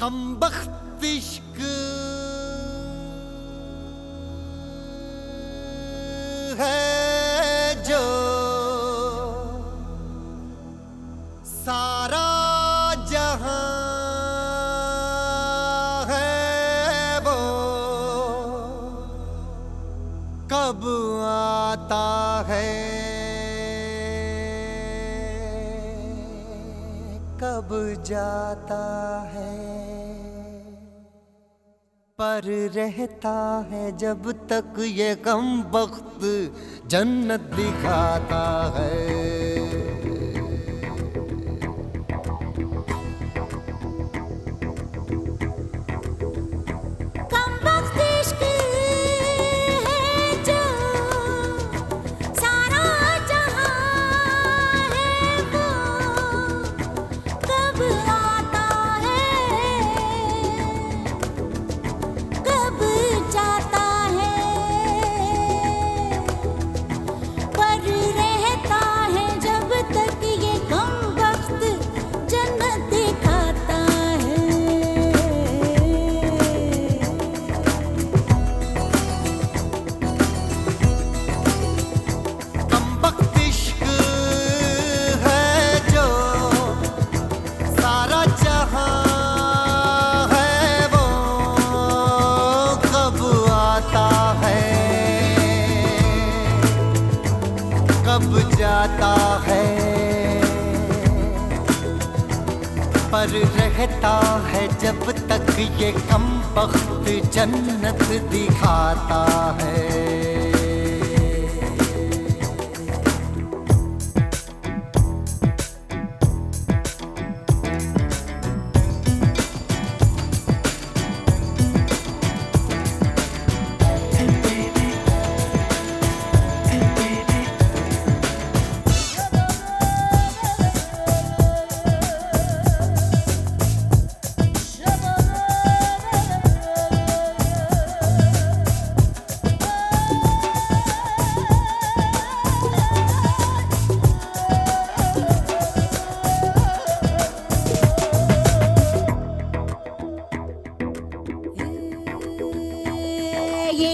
बख्त इश्क है जो सारा जहाँ है वो कब आता है? कब जाता है? पर रहता है जब तक ये कम वक्त जन्नत दिखाता है। कब जाता है। पर रहता है जब तक ये कम वक्त जन्नत दिखाता है।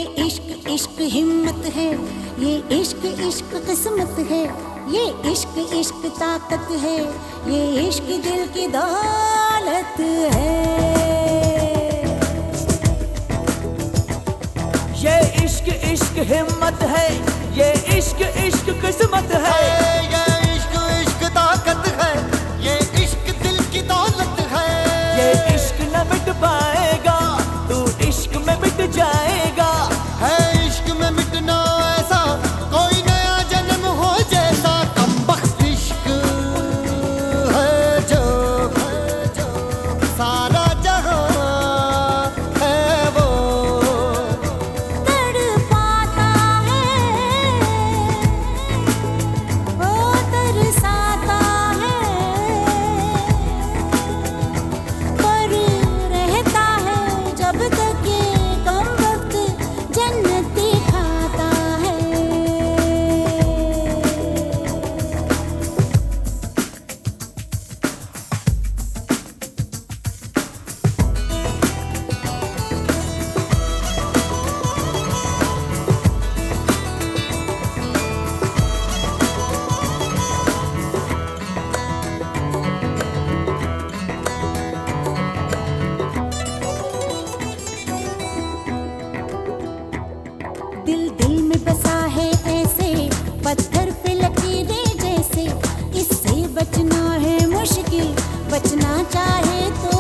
इश्क इश्क हिम्मत है। ये इश्क इश्क किस्मत है। ये इश्क इश्क ताकत है। ये इश्क दिल की दौलत है। ये इश्क इश्क हिम्मत है। ये इश्क इश्क किस्मत है। दिल दिल में बसा है ऐसे, पत्थर पे लकीरें जैसे। इससे बचना है मुश्किल, बचना चाहे तो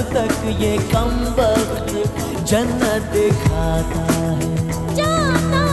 तक ये कम वक्त जन्नत खाता है। जाता